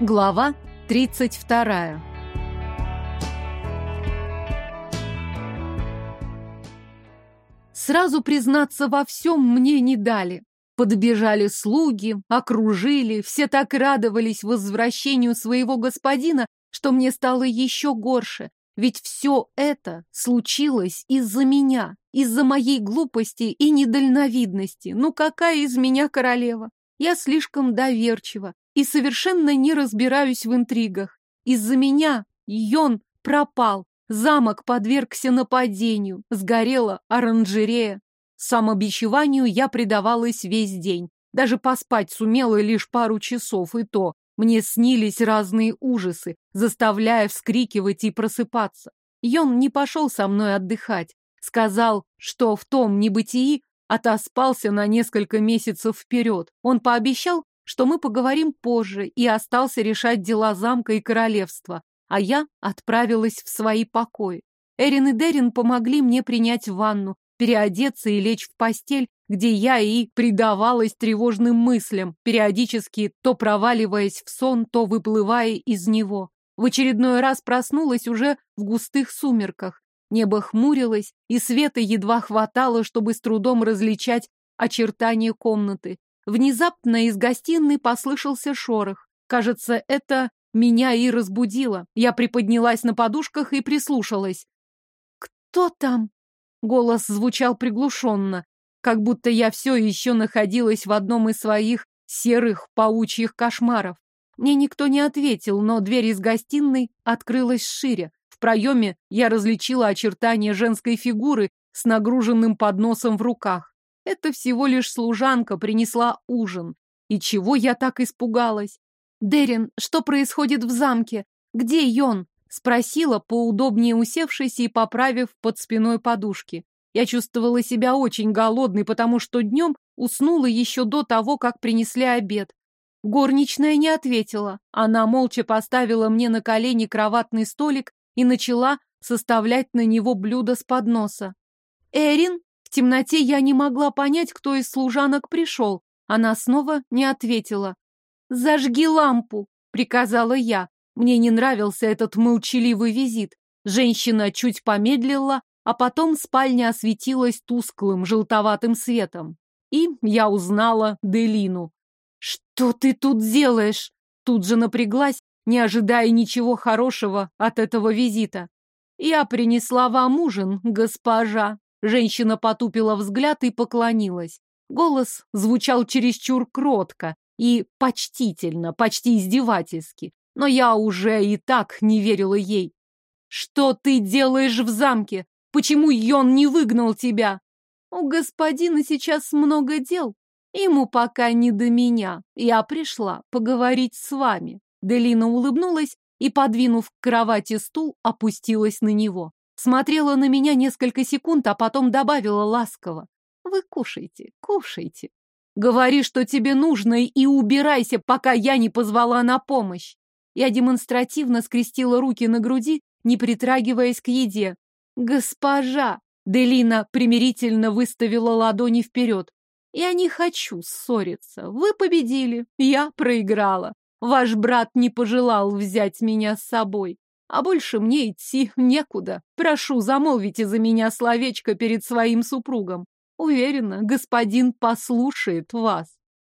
Глава 32. Сразу признаться во всем мне не дали. Подбежали слуги, окружили, все так радовались возвращению своего господина, что мне стало еще горше. Ведь все это случилось из-за меня, из-за моей глупости и недальновидности. Ну какая из меня королева? Я слишком доверчива, и совершенно не разбираюсь в интригах. Из-за меня Йон пропал, замок подвергся нападению, сгорела оранжерея. Самобичеванию я предавалась весь день. Даже поспать сумела лишь пару часов, и то мне снились разные ужасы, заставляя вскрикивать и просыпаться. Йон не пошел со мной отдыхать. Сказал, что в том небытии отоспался на несколько месяцев вперед. Он пообещал, что мы поговорим позже, и остался решать дела замка и королевства, а я отправилась в свои покои. Эрин и Дерин помогли мне принять ванну, переодеться и лечь в постель, где я и предавалась тревожным мыслям, периодически то проваливаясь в сон, то выплывая из него. В очередной раз проснулась уже в густых сумерках. Небо хмурилось, и света едва хватало, чтобы с трудом различать очертания комнаты. Внезапно из гостиной послышался шорох. Кажется, это меня и разбудило. Я приподнялась на подушках и прислушалась. «Кто там?» Голос звучал приглушенно, как будто я все еще находилась в одном из своих серых паучьих кошмаров. Мне никто не ответил, но дверь из гостиной открылась шире. В проеме я различила очертания женской фигуры с нагруженным подносом в руках. Это всего лишь служанка принесла ужин. И чего я так испугалась? «Дерин, что происходит в замке? Где Йон?» Спросила, поудобнее усевшись и поправив под спиной подушки. Я чувствовала себя очень голодной, потому что днем уснула еще до того, как принесли обед. Горничная не ответила. Она молча поставила мне на колени кроватный столик и начала составлять на него блюдо с подноса. «Эрин?» В темноте я не могла понять, кто из служанок пришел. Она снова не ответила. «Зажги лампу!» — приказала я. Мне не нравился этот молчаливый визит. Женщина чуть помедлила, а потом спальня осветилась тусклым желтоватым светом. И я узнала Делину. «Что ты тут делаешь?» Тут же напряглась, не ожидая ничего хорошего от этого визита. «Я принесла вам ужин, госпожа», Женщина потупила взгляд и поклонилась. Голос звучал чересчур кротко и почтительно, почти издевательски. Но я уже и так не верила ей. «Что ты делаешь в замке? Почему Йон не выгнал тебя?» «У господина сейчас много дел. Ему пока не до меня. Я пришла поговорить с вами». Делина улыбнулась и, подвинув к кровати стул, опустилась на него. Смотрела на меня несколько секунд, а потом добавила ласково. Вы кушайте, кушайте. Говори, что тебе нужно, и убирайся, пока я не позвала на помощь. Я демонстративно скрестила руки на груди, не притрагиваясь к еде. Госпожа! Делина примирительно выставила ладони вперед. Я не хочу ссориться. Вы победили, я проиграла. Ваш брат не пожелал взять меня с собой. А больше мне идти некуда. Прошу, замолвите за меня словечко перед своим супругом. Уверена, господин послушает вас.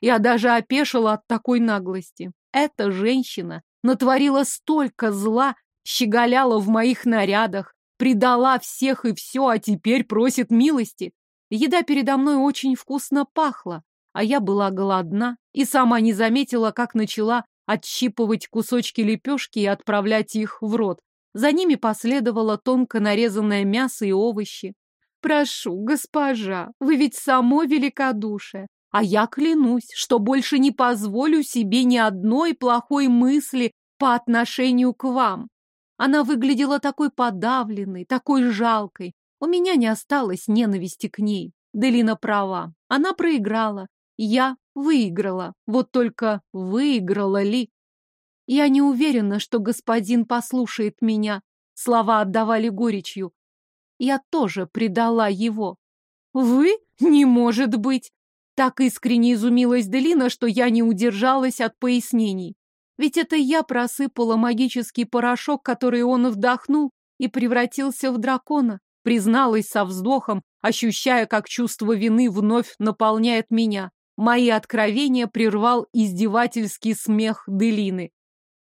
Я даже опешила от такой наглости. Эта женщина натворила столько зла, щеголяла в моих нарядах, предала всех и все, а теперь просит милости. Еда передо мной очень вкусно пахла, а я была голодна и сама не заметила, как начала отщипывать кусочки лепешки и отправлять их в рот. За ними последовало тонко нарезанное мясо и овощи. «Прошу, госпожа, вы ведь само великодушие, а я клянусь, что больше не позволю себе ни одной плохой мысли по отношению к вам». Она выглядела такой подавленной, такой жалкой. У меня не осталось ненависти к ней. Делина права. Она проиграла. Я выиграла. Вот только выиграла ли? Я не уверена, что господин послушает меня. Слова отдавали горечью. Я тоже предала его. Вы? Не может быть! Так искренне изумилась Делина, что я не удержалась от пояснений. Ведь это я просыпала магический порошок, который он вдохнул и превратился в дракона. Призналась со вздохом, ощущая, как чувство вины вновь наполняет меня. Мои откровения прервал издевательский смех Делины.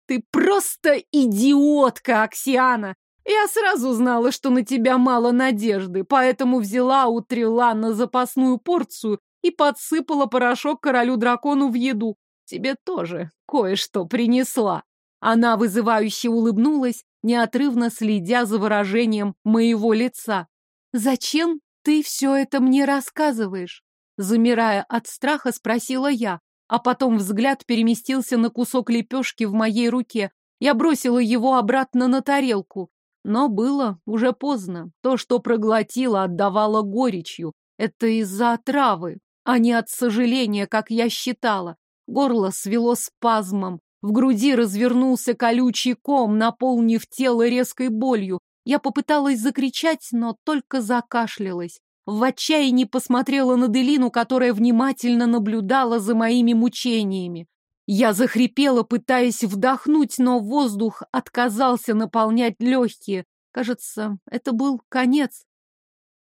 «Ты просто идиотка, Аксиана! Я сразу знала, что на тебя мало надежды, поэтому взяла у Трилана запасную порцию и подсыпала порошок королю-дракону в еду. Тебе тоже кое-что принесла. Она вызывающе улыбнулась, неотрывно следя за выражением моего лица. «Зачем ты все это мне рассказываешь?» Замирая от страха, спросила я, а потом взгляд переместился на кусок лепешки в моей руке. Я бросила его обратно на тарелку. Но было уже поздно. То, что проглотила, отдавало горечью. Это из-за отравы, а не от сожаления, как я считала. Горло свело спазмом. В груди развернулся колючий ком, наполнив тело резкой болью. Я попыталась закричать, но только закашлялась. В отчаянии посмотрела на Делину, которая внимательно наблюдала за моими мучениями. Я захрипела, пытаясь вдохнуть, но воздух отказался наполнять легкие. Кажется, это был конец.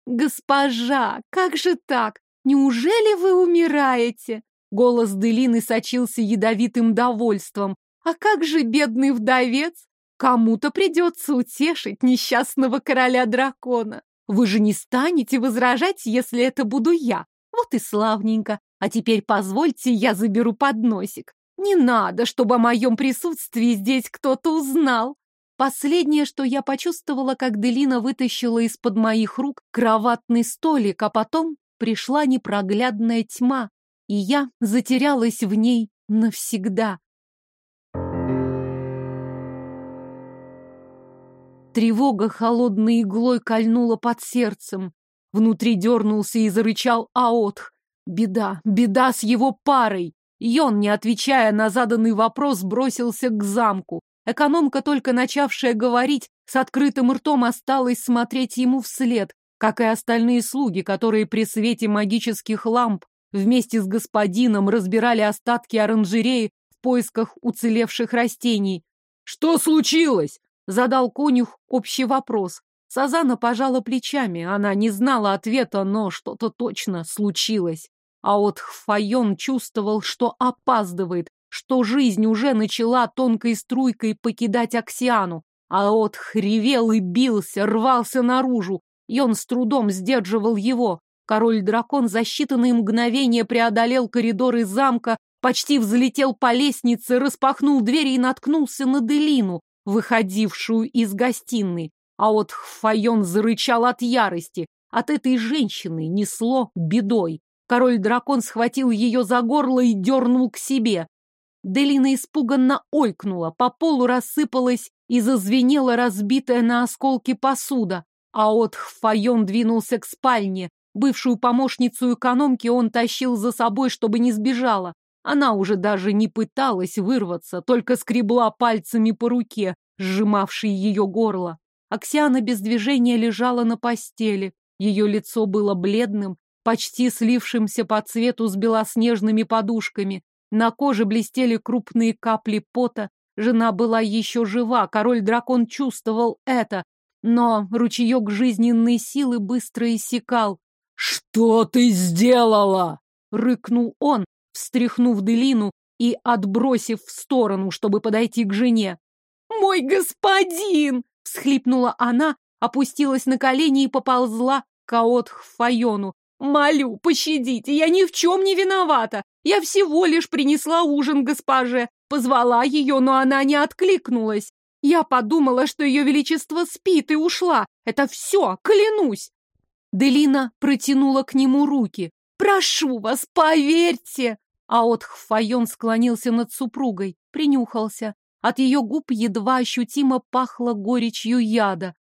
«Госпожа, как же так? Неужели вы умираете?» Голос Делины сочился ядовитым довольством. «А как же бедный вдовец? Кому-то придется утешить несчастного короля-дракона. Вы же не станете возражать, если это буду я. Вот и славненько. А теперь позвольте, я заберу подносик. Не надо, чтобы о моем присутствии здесь кто-то узнал. Последнее, что я почувствовала, как Делина вытащила из-под моих рук кроватный столик, а потом пришла непроглядная тьма, и я затерялась в ней навсегда. Тревога холодной иглой кольнула под сердцем. Внутри дернулся и зарычал Аотх. Беда, беда с его парой. Йон, не отвечая на заданный вопрос, бросился к замку. Экономка, только начавшая говорить, с открытым ртом осталась смотреть ему вслед, как и остальные слуги, которые при свете магических ламп вместе с господином разбирали остатки оранжереи в поисках уцелевших растений. «Что случилось?» — задал конюх общий вопрос. Сазана пожала плечами, она не знала ответа, но что-то точно случилось. А вот Хфайон чувствовал, что опаздывает, что жизнь уже начала тонкой струйкой покидать Оксиану. А от хревел и бился, рвался наружу, и он с трудом сдерживал его. Король-дракон за считанные мгновения преодолел коридоры замка, почти взлетел по лестнице, распахнул дверь и наткнулся на Делину, выходившую из гостиной. А от Хфайон зарычал от ярости. От этой женщины несло бедой. Король-дракон схватил ее за горло и дернул к себе. Делина испуганно ойкнула, по полу рассыпалась и зазвенела разбитая на осколки посуда. А от Хфайон двинулся к спальне. Бывшую помощницу экономки он тащил за собой, чтобы не сбежала. Она уже даже не пыталась вырваться, только скребла пальцами по руке, сжимавшей ее горло. Аксиана без движения лежала на постели. Ее лицо было бледным, почти слившимся по цвету с белоснежными подушками. На коже блестели крупные капли пота. Жена была еще жива, король-дракон чувствовал это, но ручеек жизненной силы быстро иссякал. «Что ты сделала?» — рыкнул он, встряхнув Делину и отбросив в сторону, чтобы подойти к жене. «Мой господин!» — всхлипнула она, опустилась на колени и поползла к Аотхфайону. «Молю, пощадите, я ни в чем не виновата. Я всего лишь принесла ужин госпоже, позвала ее, но она не откликнулась. Я подумала, что ее величество спит и ушла. Это все, клянусь!» Делина протянула к нему руки. «Прошу вас, поверьте!» А от Хфайон склонился над супругой, принюхался. От ее губ едва ощутимо пахло горечью яда.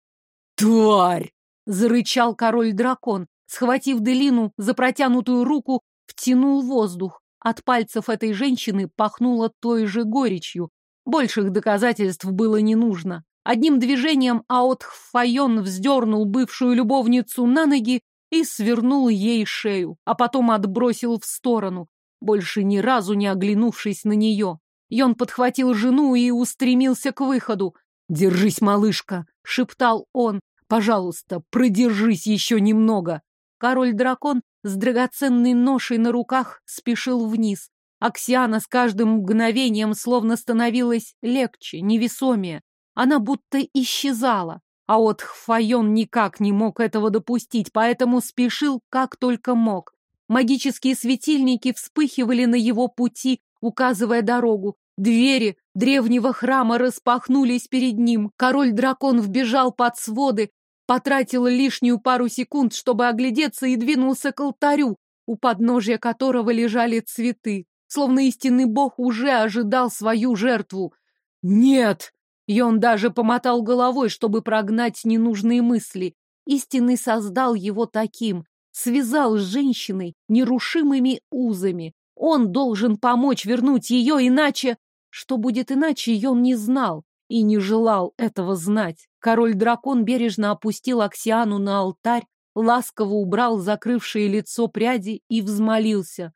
«Тварь!» — зарычал король-дракон. Схватив Делину за протянутую руку, втянул воздух. От пальцев этой женщины пахнуло той же горечью. Больших доказательств было не нужно. Одним движением Аотхфайон вздернул бывшую любовницу на ноги и свернул ей шею, а потом отбросил в сторону, больше ни разу не оглянувшись на нее. Йон подхватил жену и устремился к выходу. «Держись, малышка!» — шептал он. «Пожалуйста, продержись еще немного!» Король-дракон с драгоценной ношей на руках спешил вниз. Аксиана с каждым мгновением словно становилась легче, невесомее. Она будто исчезала. А вот Хфайон никак не мог этого допустить, поэтому спешил как только мог. Магические светильники вспыхивали на его пути, указывая дорогу. Двери древнего храма распахнулись перед ним. Король-дракон вбежал под своды, потратил лишнюю пару секунд, чтобы оглядеться, и двинулся к алтарю, у подножия которого лежали цветы. Словно истинный бог уже ожидал свою жертву. «Нет!» И он даже помотал головой, чтобы прогнать ненужные мысли. Истинный создал его таким, связал с женщиной нерушимыми узами. Он должен помочь вернуть ее, иначе... Что будет иначе, он не знал и не желал этого знать. Король-дракон бережно опустил Аксиану на алтарь, ласково убрал закрывшее лицо пряди и взмолился.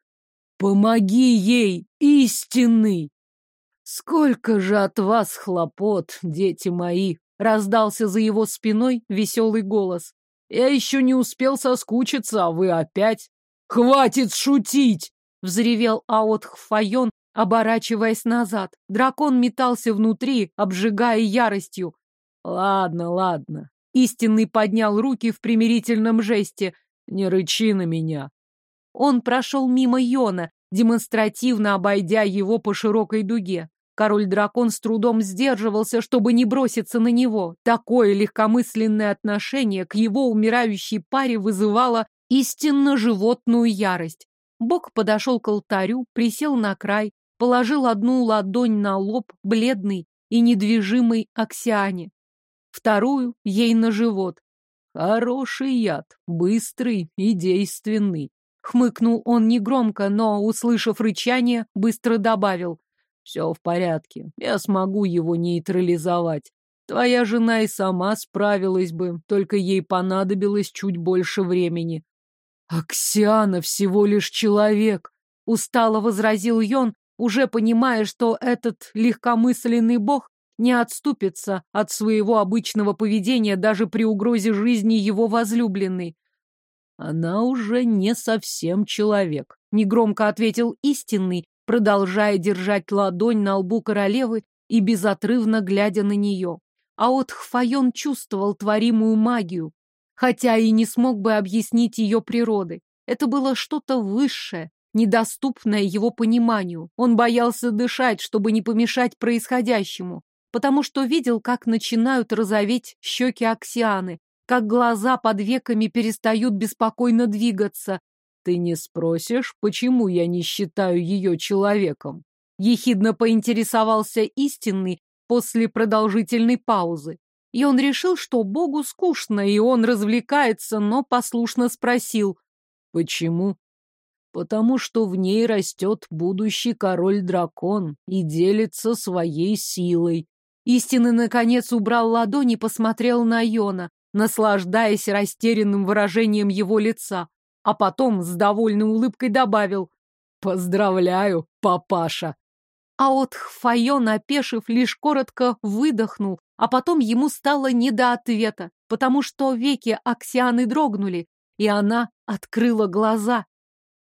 «Помоги ей, истинный!» «Сколько же от вас хлопот, дети мои!» — раздался за его спиной веселый голос. «Я еще не успел соскучиться, а вы опять...» «Хватит шутить!» — взревел Аот оборачиваясь назад. Дракон метался внутри, обжигая яростью. «Ладно, ладно». Истинный поднял руки в примирительном жесте. «Не рычи на меня». Он прошел мимо Йона, демонстративно обойдя его по широкой дуге. Король-дракон с трудом сдерживался, чтобы не броситься на него. Такое легкомысленное отношение к его умирающей паре вызывало истинно животную ярость. Бог подошел к алтарю, присел на край, положил одну ладонь на лоб бледный и недвижимый Аксиане, вторую ей на живот. Хороший яд, быстрый и действенный. Хмыкнул он негромко, но, услышав рычание, быстро добавил. Все в порядке, я смогу его нейтрализовать. Твоя жена и сама справилась бы, только ей понадобилось чуть больше времени. Аксиана всего лишь человек, устало возразил Йон, уже понимая, что этот легкомысленный бог не отступится от своего обычного поведения даже при угрозе жизни его возлюбленной. Она уже не совсем человек, негромко ответил истинный, продолжая держать ладонь на лбу королевы и безотрывно глядя на нее. А вот Хфайон чувствовал творимую магию, хотя и не смог бы объяснить ее природы. Это было что-то высшее, недоступное его пониманию. Он боялся дышать, чтобы не помешать происходящему, потому что видел, как начинают розоветь щеки Аксианы, как глаза под веками перестают беспокойно двигаться, ты не спросишь, почему я не считаю ее человеком? Ехидно поинтересовался истинный после продолжительной паузы. И он решил, что Богу скучно, и он развлекается, но послушно спросил. Почему? Потому что в ней растет будущий король-дракон и делится своей силой. Истинный, наконец, убрал ладонь и посмотрел на Йона, наслаждаясь растерянным выражением его лица а потом с довольной улыбкой добавил «Поздравляю, папаша!» А от Хфайон, опешив, лишь коротко выдохнул, а потом ему стало не до ответа, потому что веки Аксианы дрогнули, и она открыла глаза.